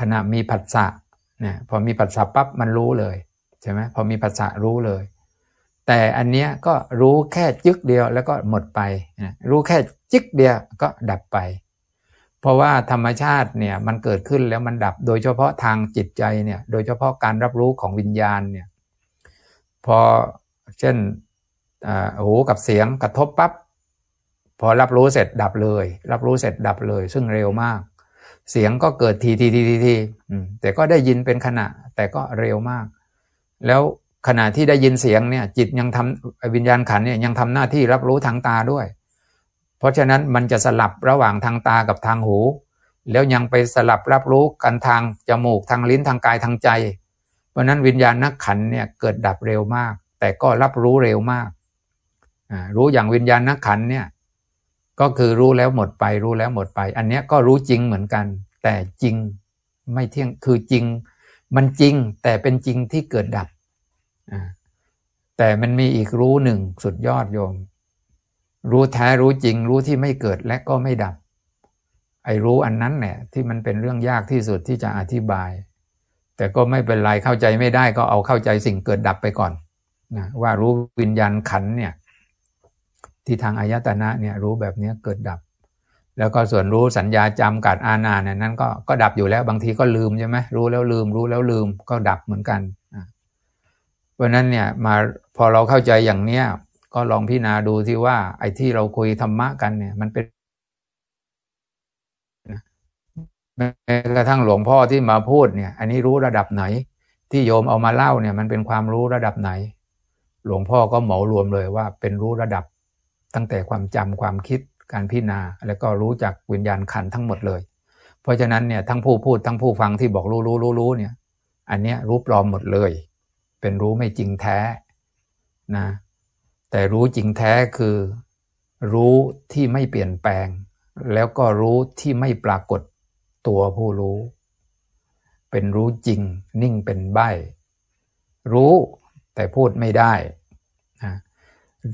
ขณะมีผัสสะเนี่ยพอมีผัสสะปั๊บมันรู้เลยใช่ไหมพอมีผัสสะรู้เลย แต่อันเนี้ยก็รู้แค่จึกเดียวแล้วก็หมดไปรู้แค่จึกเดียวก็ดับไป เพราะว่าธรรมชาติเนี่ยมันเกิดขึ้นแล้วมันดับ โดยเฉพาะทางจิตใจเนี่ยโดยเฉพาะการรับรู้ของวิญญาณเนี่ยพอเช่นหูกับเสียงกระทบปับ๊บพอรับรู้เสร็จดับเลย รับรู้เสร็จดับเลย ซึ่งเร็วมาก เสียงก็เกิดทีทีทีทีทีแต่ก็ได้ยินเป็นขณะแต่ก็เร็วมาก แล้วขณะที่ได้ยินเสียงเนี่ยจิตยังทำวิญญาณขันเนี่ยยังทำหน้าที่รับรู้ทางตาด้วย เพราะฉะนั้นมันจะสลับระหว่างทางตากับทางหู แล้วยังไปสลับรับรู้กันทางจมูกทางลิ้นทางกายทางใจ เพราะนั้นวิญญาณนักขันเนี่ยเกิดดับเร็วมาก แต่ก็รับรู้เร็วมาก รู้อย่างวิญญาณนักขันเนี่ยก็คือรู้แล้วหมดไปรู้แล้วหมดไป อันนี้ก็รู้จริงเหมือนกัน แต่จริงไม่เที่ยงคือจริง มันจริงแต่เป็นจริงที่เกิดดับแต่มันมีอีกรู้หนึ่งสุดยอดโยม รู้แท้รู้จริงรู้ที่ไม่เกิดและก็ไม่ดับ ไอ้รู้อันนั้นเนี่ยที่มันเป็นเรื่องยากที่สุดที่จะอธิบาย แต่ก็ไม่เป็นไรเข้าใจไม่ได้ก็เอาเข้าใจสิ่งเกิดดับไปก่อนนะว่ารู้วิญญาณขันเนี่ยที่ทางอายตนะเนี่ยรู้แบบนี้เกิดดับ แล้วก็ส่วนรู้สัญญาจำกัดอาณาเนี่ยนั้นก็ก็ดับอยู่แล้วบางทีก็ลืมใช่ไหมรู้แล้วลืม รู้แล้วลืมก็ดับเหมือนกันเพราะนั้นเนี่ยมาพอเราเข้าใจอย่างเนี้ย ก็ลองพิจารณาดูที่ว่า ไอ้ที่เราคุยธรรมะกันเนี่ย มันเป็นแม้กระทั่งหลวงพ่อที่มาพูดเนี่ย อันนี้รู้ระดับไหน ที่โยมเอามาเล่าเนี่ย มันเป็นความรู้ระดับไหน หลวงพ่อก็เหมารวมเลยว่าเป็นรู้ระดับ ตั้งแต่ความจำความคิดการพิจารณา แล้วก็รู้จักวิญญาณขันทั้งหมดเลย เพราะฉะนั้นเนี่ยทั้งผู้พูดทั้งผู้ฟังที่บอกรู้รู้รู้รู้เนี่ย อันเนี้ยรู้ปลอมหมดเลย เป็นรู้ไม่จริงแท้นะ แต่รู้จริงแท้คือ รู้ที่ไม่เปลี่ยนแปลง แล้วก็รู้ที่ไม่ปรากฏตัวผู้รู้ เป็นรู้จริงนิ่งเป็นใบรู้แต่พูดไม่ได้นะ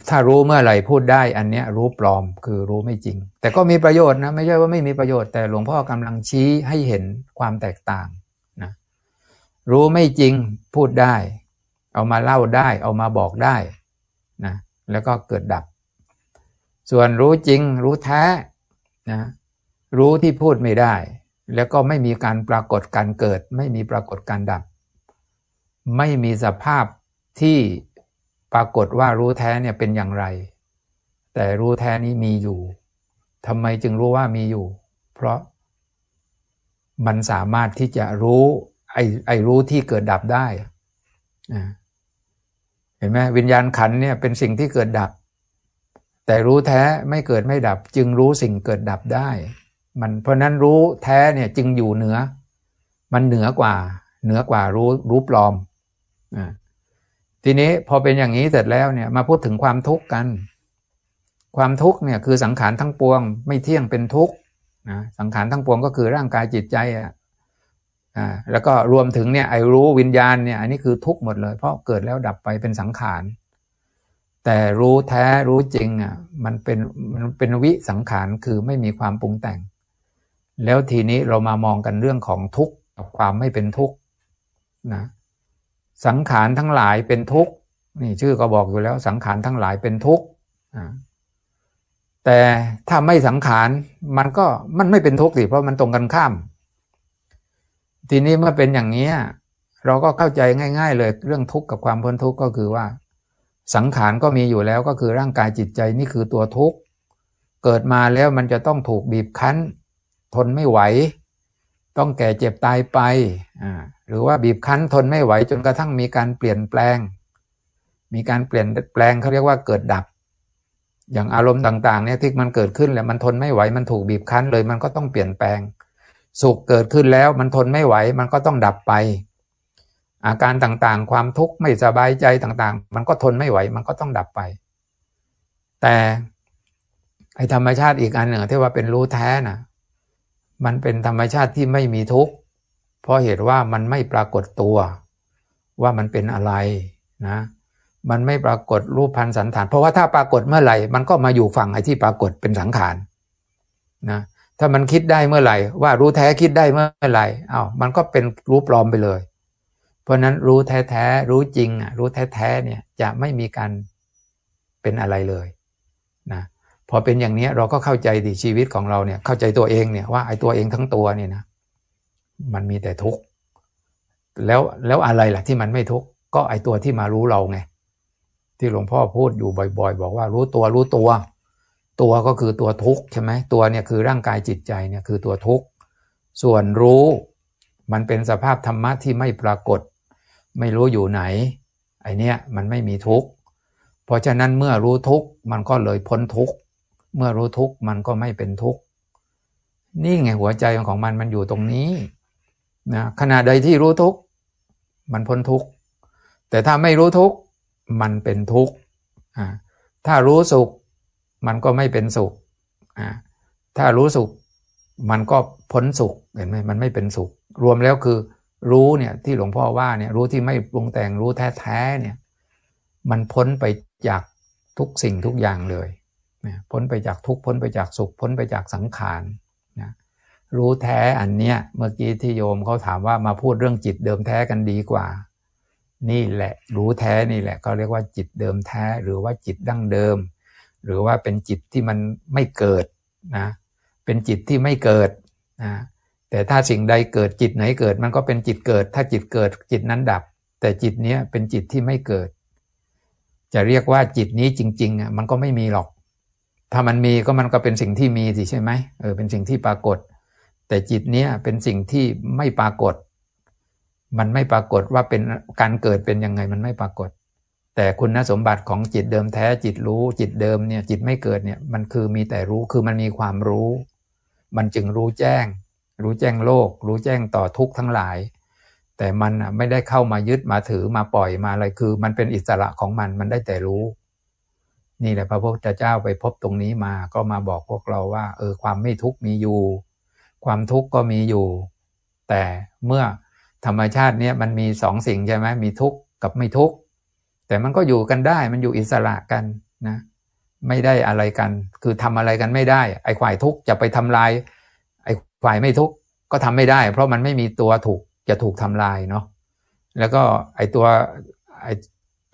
ถ้ารู้เมื่อไหร่พูดได้ อันเนี้ยรู้ปลอมคือรู้ไม่จริง แต่ก็มีประโยชน์นะไม่ใช่ว่าไม่มีประโยชน์แต่หลวงพ่อกำลังชี้ให้เห็นความแตกต่างนะรู้ไม่จริงพูดได้ เอามาเล่าได้ เอามาบอกได้นะ แล้วก็เกิดดับ ส่วนรู้จริง รู้แท้นะรู้ที่พูดไม่ได้ แล้วก็ไม่มีการปรากฏการเกิด ไม่มีปรากฏการดับ ไม่มีสภาพที่ปรากฏว่ารู้แท้เนี่ยเป็นอย่างไร แต่รู้แท้นี้มีอยู่ทำไมจึงรู้ว่ามีอยู่ เพราะมันสามารถที่จะรู้ไอ้ไอ้รู้ที่เกิดดับได้ เห็นไหมวิญญาณขันเนี่ยเป็นสิ่งที่เกิดดับ แต่รู้แท้ไม่เกิดไม่ดับ จึงรู้สิ่งเกิดดับได้ มันเพราะนั้นรู้แท้เนี่ยจึงอยู่เหนือ มันเหนือกว่า เหนือกว่ารู้รู้ปลอมอ่าทีนี้พอเป็นอย่างนี้เสร็จแล้วเนี่ยมาพูดถึงความทุกข์กัน ความทุกข์เนี่ยคือสังขารทั้งปวง ไม่เที่ยงเป็นทุกข์นะสังขารทั้งปวงก็คือร่างกายจิตใจ อ่าแล้วก็รวมถึงเนี่ยไอ้รู้วิญญาณเนี่ยอันนี้คือทุกข์หมดเลย เพราะเกิดแล้วดับไปเป็นสังขาร แต่รู้แท้รู้จริงอะมันเป็นมันเป็นวิสังขารคือไม่มีความปรุงแต่ง แล้วทีนี้เรามามองกันเรื่องของทุกข์กับความไม่เป็นทุกข์นะสังขารทั้งหลายเป็นทุกข์นี่ชื่อก็บอกอยู่แล้วสังขารทั้งหลายเป็นทุกข์แต่ถ้าไม่สังขารมันก็มันไม่เป็นทุกข์สิเพราะมันตรงกันข้าม ทีนี้เมื่อเป็นอย่างนี้เราก็เข้าใจง่าย ๆ เลยเรื่องทุกข์กับความพ้นทุกข์ก็คือว่า สังขารก็มีอยู่แล้วก็คือร่างกายจิตใจนี่คือตัวทุกข์เกิดมาแล้วมันจะต้องถูกบีบคั้น ทนไม่ไหว ต้องแก่เจ็บตายไปหรือว่าบีบคั้นทนไม่ไหว จนกระทั่งมีการเปลี่ยนแปลง มีการเปลี่ยนแปลงเขาเรียกว่าเกิดดับ อย่างอารมณ์ต่างๆเนี่ยที่มันเกิดขึ้นแล้วมันทนไม่ไหวมันถูกบีบคั้นเลยมันก็ต้องเปลี่ยนแปลง สุขเกิดขึ้นแล้วมันทนไม่ไหวมันก็ต้องดับไป อาการต่างๆ ความทุกข์ไม่สบายใจต่างๆ มันก็ทนไม่ไหวมันก็ต้องดับไป แต่ไอธรรมชาติอีกอันหนึ่งที่ว่าเป็นรู้แท้น่ะมันเป็นธรรมชาติที่ไม่มีทุกข์เพราะเหตุว่ามันไม่ปรากฏตัวว่ามันเป็นอะไรนะ มันไม่ปรากฏรูปพันสันฐาน เพราะว่าถ้าปรากฏเมื่อไหร่ มันก็มาอยู่ฝั่งไอ้ที่ปรากฏเป็นสังขารนะ ถ้ามันคิดได้เมื่อไหร่ ว่ารู้แท้คิดได้เมื่อไหร่อา้าวมันก็เป็นรู้ปลอมไปเลย เพราะนั้นรู้แท้แท้รู้จริงอะรู้แท้แท้เนี่ยจะไม่มีการเป็นอะไรเลยนะพอเป็นอย่างนี้เราก็เข้าใจดีชีวิตของเราเนี่ยเข้าใจตัวเองเนี่ยว่าไอ้ตัวเองทั้งตัวเนี่ยนะมันมีแต่ทุกข์แล้วแล้วอะไรล่ะที่มันไม่ทุกข์ก็ไอ้ตัวที่มารู้เราไงที่หลวงพ่อพูดอยู่บ่อย ๆ บอกว่ารู้ตัวรู้ตัว ตัวก็คือตัวทุกข์ใช่ไหมตัวเนี่ยคือร่างกายจิตใจเนี่ยคือตัวทุกข์ส่วนรู้มันเป็นสภาพธรรมะที่ไม่ปรากฏ ไม่รู้อยู่ไหนไอเนี้ยมันไม่มีทุกข์เพราะฉะนั้นเมื่อรู้ทุกข์มันก็เลยพ้นทุกข์เมื่อรู้ทุกข์มันก็ไม่เป็นทุกข์นี่ไงหัวใจของมันมันอยู่ตรงนี้นะขณะใดที่รู้ทุกข์มันพ้นทุกข์แต่ถ้าไม่รู้ทุกข์มันเป็นทุกข์ถ้ารู้สุข มันก็ไม่เป็นสุขอ่าถ้ารู้สุขมันก็พ้นสุขเห็นไหมมันไม่เป็นสุข รวมแล้วคือ รู้เนี่ยที่หลวงพ่อว่าเนี่ยรู้ที่ไม่ปรุงแต่งรู้แท้ๆเนี่ยมันพ้นไปจากทุกสิ่งทุกอย่างเลยนะพ้นไปจากทุกพ้นไปจากสุข พ้นไปจากสังขารนะรู้แท้อันเนี้ยเมื่อกี้ที่โยมเขาถามว่ามาพูดเรื่องจิตเดิมแท้กันดีกว่า นี่แหละรู้แท้นี่แหละก็เรียกว่าจิตเดิมแท้หรือว่าจิตดั้งเดิม หรือว่าเป็นจิตที่มันไม่เกิดนะเป็นจิตที่ไม่เกิดนะแต่ถ้าสิ่งใดเกิดจิตไหนเกิดมันก็เป็นจิตเกิด ถ้าจิตเกิดจิตนั้นดับ แต่จิตเนี้ยเป็นจิตที่ไม่เกิด จะเรียกว่าจิตนี้จริงๆอะมันก็ไม่มีหรอก ถ้ามันมีก็มันก็เป็นสิ่งที่มีสิใช่ไหมเออเป็นสิ่งที่ปรากฏ แต่จิตเนี้ยเป็นสิ่งที่ไม่ปรากฏ มันไม่ปรากฏว่าเป็นการเกิดเป็นยังไงมันไม่ปรากฏ แต่คุณสมบัติของจิตเดิมแท้จิตรู้ จิตเดิมเนี่ยจิตไม่เกิดเนี่ยมันคือมีแต่รู้คือมันมีความรู้ มันจึงรู้แจ้ง รู้แจ้งโลก รู้แจ้งต่อทุกข์ทั้งหลาย แต่มันไม่ได้เข้ามายึดมาถือมาปล่อยมาอะไรคือ มันเป็นอิสระของมันมันได้แต่รู้ นี่แหละพระพุทธเจ้าไปพบตรงนี้มาก็มาบอกพวกเราว่า เออความไม่ทุกข์มีอยู่ ความทุกข์ก็มีอยู่ แต่เมื่อธรรมชาติเนี้ยมันมีสองสิ่งใช่ไหมมีทุกข์กับไม่ทุกข์ แต่มันก็อยู่กันได้มันอยู่อิสระกันนะไม่ได้อะไรกัน คือทำอะไรกันไม่ได้ ไอ้ฝ่ายทุกจะไปทำลาย ไอ้ฝ่ายไม่ทุกก็ทำไม่ได้ เพราะมันไม่มีตัวถูกจะถูกทำลายเนาะแล้วก็ไอ้ตัวไอ้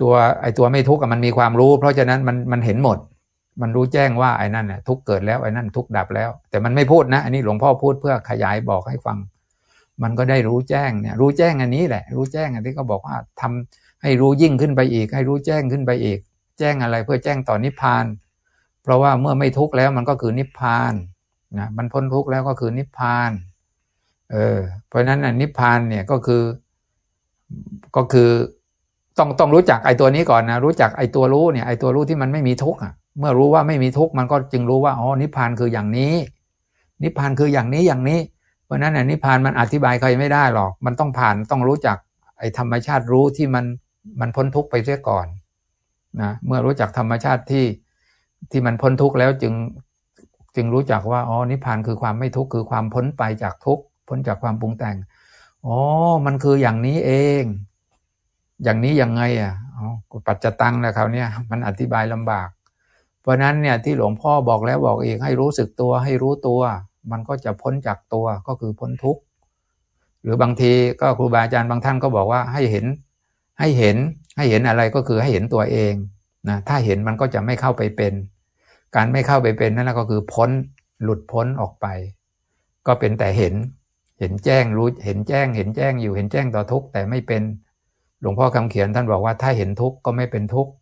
ตัวไอ้ตัวไม่ทุกข์มันมีความรู้ เพราะฉะนั้นมันมันเห็นหมด มันรู้แจ้งว่าไอ้นั่นน่ะทุกเกิดแล้วไอ้นั่นทุกดับแล้ว แต่มันไม่พูดนะ อันนี้หลวงพ่อพูดเพื่อขยายบอกให้ฟัง มันก็ได้รู้แจ้งเนี่ยรู้แจ้งอันนี้แหละ รู้แจ้งอันที่ก็บอกว่าทำ ให้รู้ยิ่งขึ้นไปอีก ให้รู้แจ้งขึ้นไปอีก แจ้งอะไรเพื่อแจ้งต่อนิพพาน เพราะว่าเมื่อไม่ทุกข์แล้วมันก็คือนิพพานนะมันพ้นทุกข์แล้วก็คือนิพพานเออเพราะฉะนั้นนิพพานเนี่ยก็คือก็คือต้องต้องรู้จักไอ้ตัวนี้ก่อนนะรู้จักไอ้ตัวรู้เนี่ยไอ้ตัวรู้ที่มันไม่มีทุกข์อะเมื่อรู้ว่าไม่มีทุกข์มันก็จึงรู้ว่าอ๋อนิพพานคืออย่างนี้ นิพพานคืออย่างนี้อย่างนี้ เพราะฉะนั้นนิพพานมันอธิบายใครไม่ได้หรอก มันต้องผ่านต้องรู้จักไอ้ธรรมชาติรู้ที่มัน มันพ้นทุกข์ไปเสียก่อนนะเมื่อรู้จักธรรมชาติที่ที่มันพ้นทุกข์แล้วจึงจึงรู้จักว่าอ๋อนิพพานคือความไม่ทุกข์คือความพ้นไปจากทุกข์พ้นจากความปรุงแต่งอ๋อมันคืออย่างนี้เอง อย่างนี้ยังไงอะอ๋อปัจจตังนะคราวนี้มันอธิบายลำบาก เพราะนั้นเนี่ยที่หลวงพ่อบอกแล้วบอกอีกให้รู้สึกตัวให้รู้ตัว มันก็จะพ้นจากตัวก็คือพ้นทุกข์หรือบางทีก็ครูบาอาจารย์บางท่านก็บอกว่าให้เห็น ให้เห็นให้เห็นอะไรก็คือให้เห็นตัวเองนะถ้าเห็นมันก็จะไม่เข้าไปเป็น การไม่เข้าไปเป็นนั่นก็คือพ้นหลุดพ้นออกไป ก็เป็นแต่เห็นเห็นแจ้งรู้เห็นแจ้งเห็นแจ้งอยู่เห็นแจ้งต่อทุกข์แต่ไม่เป็นหลวงพ่อคำเขียนท่านบอกว่าถ้าเห็นทุกข์ก็ไม่เป็นทุกข์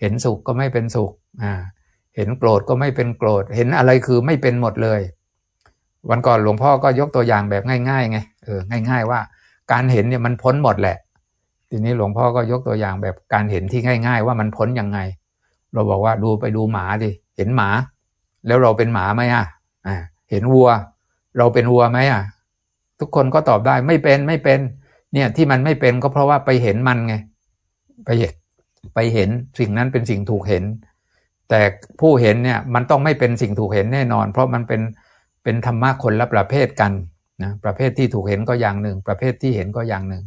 เห็นสุขก็ไม่เป็นสุขอ่าเห็นโกรธก็ไม่เป็นโกรธ เห็นอะไรคือไม่เป็นหมดเลย วันก่อนหลวงพ่อก็ยกตัวอย่างแบบง่ายๆไงเออง่าย ๆ ว่า การเห็นเนี่ยมันพ้นหมดแหละ ทีนี้หลวงพ่อก็ยกตัวอย่างแบบการเห็นที่ง่าย ๆ ว่ามันพ้นยังไง เราบอกว่าดูไปดูหมาดิเห็นหมา แล้วเราเป็นหมาไหมอะอ่าเห็นวัว เราเป็นวัวไหมอะ ทุกคนก็ตอบได้ไม่เป็นไม่เป็น เนี่ยที่มันไม่เป็นก็เพราะว่าไปเห็นมันไง ไปเห็นไปเห็นสิ่งนั้นเป็นสิ่งถูกเห็น แต่ผู้เห็นเนี่ยมันต้องไม่เป็นสิ่งถูกเห็นแน่นอน เพราะมันเป็นเป็นธรรมะคนละประเภทกันนะประเภทที่ถูกเห็นก็อย่างหนึ่ง ประเภทที่เห็นก็อย่างหนึ่ง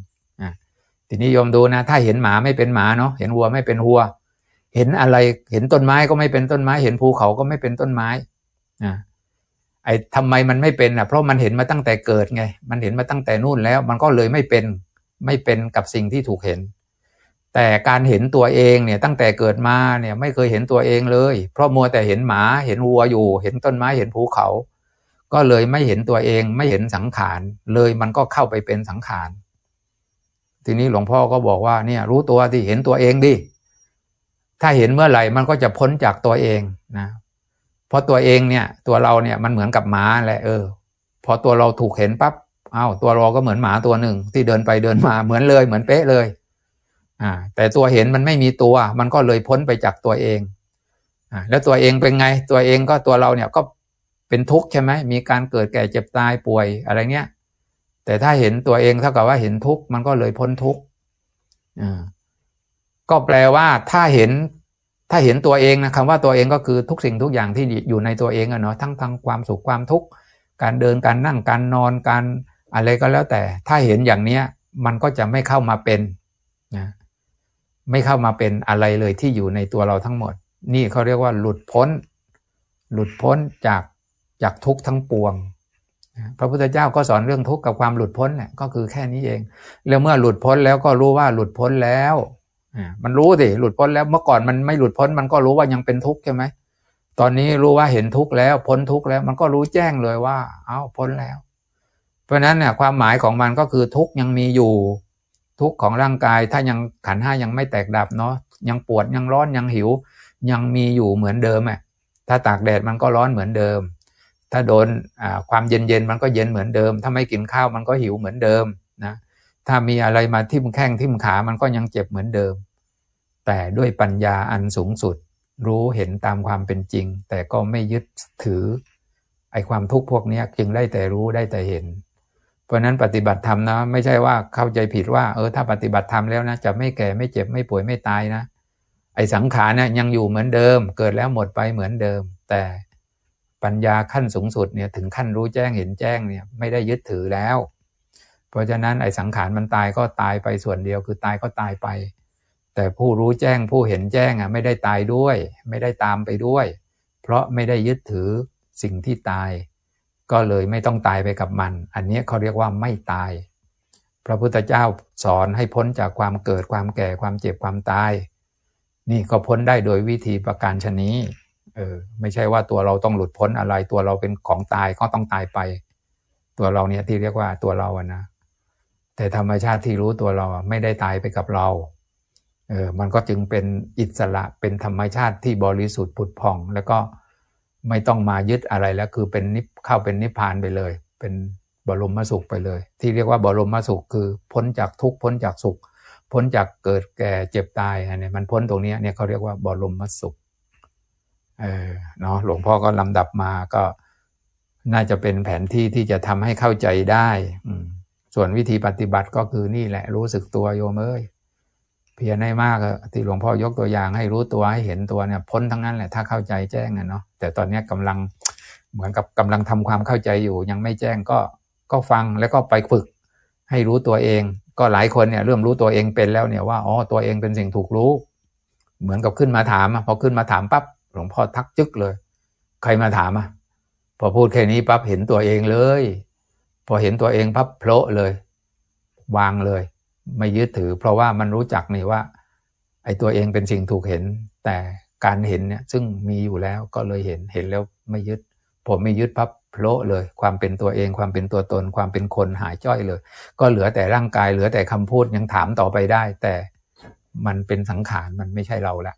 ทีนี้โยมดูนะ ถ้าเห็นหมาไม่เป็นหมาเนาะเห็นวัวไม่เป็นวัว เห็นอะไรเห็นต้นไม้ก็ไม่เป็นต้นไม้ เห็นภูเขาก็ไม่เป็นต้นไม้อะไอ้ทำไมมันไม่เป็นอะ เพราะมันเห็นมาตั้งแต่เกิดไง มันเห็นมาตั้งแต่นู่นแล้ว มันก็เลยไม่เป็นไม่เป็นกับสิ่งที่ถูกเห็น แต่การเห็นตัวเองเนี่ยตั้งแต่เกิดมาเนี่ยไม่เคยเห็นตัวเองเลย เพราะมัวแต่เห็นหมาเห็นวัวอยู่ เห็นต้นไม้เห็นภูเขา ก็เลยไม่เห็นตัวเองไม่เห็นสังขารเลยมันก็เข้าไปเป็นสังขาร ทีนี้หลวงพ่อก็บอกว่าเนี่ยรู้ตัวที่เห็นตัวเองดิ ถ้าเห็นเมื่อไหร่มันก็จะพ้นจากตัวเองนะเพราะตัวเองเนี่ยตัวเราเนี่ยมันเหมือนกับหมาแหละเออ พอตัวเราถูกเห็นปั๊บอ้าวตัวเราก็เหมือนหมาตัวหนึ่งที่เดินไปเดินมาเหมือนเลย เหมือนเป๊ะเลย อ่า แต่ตัวเห็นมันไม่มีตัว มันก็เลยพ้นไปจากตัวเองอ่าแล้วตัวเองเป็นไง ตัวเองก็ตัวเราเนี่ยก็เป็นทุกข์ใช่ไหมมีการเกิดแก่เจ็บตายป่วยอะไรเงี้ย แต่ถ้าเห็นตัวเองเท่ากับว่าเห็นทุกข์มันก็เลยพ้นทุกข์อ่าก็แปลว่าถ้าเห็นถ้าเห็นตัวเองนะคำว่าตัวเองก็คือทุกสิ่งทุกอย่างที่อยู่ในตัวเองอะเนาะทั้งทั้งความสุขความทุกข์การเดินการนั่งการนอนการอะไรก็แล้วแต่ ถ้าเห็นอย่างเนี้ยมันก็จะไม่เข้ามาเป็นนะไม่เข้ามาเป็นอะไรเลยที่อยู่ในตัวเราทั้งหมด นี่เขาเรียกว่าหลุดพ้น หลุดพ้นจากจากทุกข์ทั้งปวง พระพุทธเจ้าก็สอนเรื่องทุกข์กับความหลุดพ้นเนี่ยก็คือแค่นี้เอง แล้วเมื่อหลุดพ้นแล้วก็รู้ว่าหลุดพ้นแล้วมันรู้สิหลุดพ้นแล้วเมื่อก่อนมันไม่หลุดพ้นมันก็รู้ว่ายังเป็นทุกข์ใช่ไหมตอนนี้รู้ว่าเห็นทุกข์แล้วพ้นทุกข์แล้ว มันก็รู้แจ้งเลยว่า เอ้าพ้นแล้ว เพราะนั้นเนี่ยความหมายของมันก็คือทุกข์ยังมีอยู่ ทุกข์ของร่างกายถ้ายังขันห้ายังไม่แตกดับเนาะยังปวดยังร้อนยังหิว ยังมีอยู่เหมือนเดิมอะถ้าตากแดดมันก็ร้อนเหมือนเดิม ถ้าโดนความเย็นเย็นมันก็เย็นเหมือนเดิม ถ้าไม่กินข้าวมันก็หิวเหมือนเดิมนะถ้ามีอะไรมาทิ่มแข้งทิ่มขามันก็ยังเจ็บเหมือนเดิม แต่ด้วยปัญญาอันสูงสุด รู้เห็นตามความเป็นจริง แต่ก็ไม่ยึดถือไอความทุกข์พวกนี้จึงได้แต่รู้ได้แต่เห็น เพราะนั้นปฏิบัติธรรมนะไม่ใช่ว่าเข้าใจผิดว่าเออถ้าปฏิบัติธรรมแล้วนะจะไม่แก่ไม่เจ็บไม่ป่วยไม่ตายนะ ไอสังขารเนี่ยยังอยู่เหมือนเดิม เกิดแล้วหมดไปเหมือนเดิม แต่ ปัญญาขั้นสูงสุดเนี่ยถึงขั้นรู้แจ้งเห็นแจ้งเนี่ยไม่ได้ยึดถือแล้ว เพราะฉะนั้นไอสังขารมันตายก็ตายไปส่วนเดียวคือตายก็ตายไป แต่ผู้รู้แจ้งผู้เห็นแจ้งอะไม่ได้ตายด้วย ไม่ได้ตามไปด้วย เพราะไม่ได้ยึดถือสิ่งที่ตาย ก็เลยไม่ต้องตายไปกับมัน อันนี้เขาเรียกว่าไม่ตาย พระพุทธเจ้าสอนให้พ้นจากความเกิดความแก่ความเจ็บความตาย นี่ก็พ้นได้โดยวิธีประการชนี้ เออไม่ใช่ว่าตัวเราต้องหลุดพ้นอะไร ตัวเราเป็นของตายก็ต้องตายไป ตัวเราเนี่ยที่เรียกว่าตัวเราอะนะแต่ธรรมชาติที่รู้ตัวเราไม่ได้ตายไปกับเราเออมันก็จึงเป็นอิสระเป็นธรรมชาติที่บริสุทธิ์ผุดผ่อง แล้วก็ไม่ต้องมายึดอะไรแล้วคือเป็นนิพเข้าเป็นนิพพานไปเลย เป็นบรมมสุขไปเลย ที่เรียกว่าบรมมสุขคือพ้นจากทุกข์พ้นจากสุข พ้นจากเกิดแก่เจ็บตายอันนี้มันพ้นตรงนี้เนี่ยเขาเรียกว่าบรมสุข เออเนาะหลวงพ่อก็ลำดับมาก็น่าจะเป็นแผนที่ที่จะทำให้เข้าใจได้ส่วนวิธีปฏิบัติก็คือนี่แหละ รู้สึกตัวโยมเอ้ยเพียรให้มากที่หลวงพ่อยกตัวอย่างให้รู้ตัวให้เห็นตัวเนี่ยพ้นทั้งนั้นแหละถ้าเข้าใจแจ้งอะเนาะแต่ตอนนี้กำลังเหมือนกับกำลังทำความเข้าใจอยู่ ยังไม่แจ้งก็ก็ฟังแล้วก็ไปฝึก ให้รู้ตัวเอง ก็หลายคนเนี่ยเริ่มรู้ตัวเองเป็นแล้วเนี่ยว่าอ๋อตัวเองเป็นสิ่งถูกรู้ เหมือนกับขึ้นมาถามพอขึ้นมาถามปั๊บ หลวงพ่อทักจึกเลย ใครมาถามอะพอพูดแค่นี้ปั๊บเห็นตัวเองเลย พอเห็นตัวเองปั๊บโผล่เลย วางเลย ไม่ยึดถือ เพราะว่ามันรู้จักนี่ว่า ไอ้ตัวเองเป็นสิ่งถูกเห็น แต่การเห็นเนี่ยซึ่งมีอยู่แล้วก็เลยเห็นเห็นแล้วไม่ยึด ผมไม่ยึดพับโผล่เลย ความเป็นตัวเองความเป็นตัวตน ความเป็นคนหายจ้อยเลย ก็เหลือแต่ร่างกายเหลือแต่คำพูดยังถามต่อไปได้ แต่มันเป็นสังขารมันไม่ใช่เราละ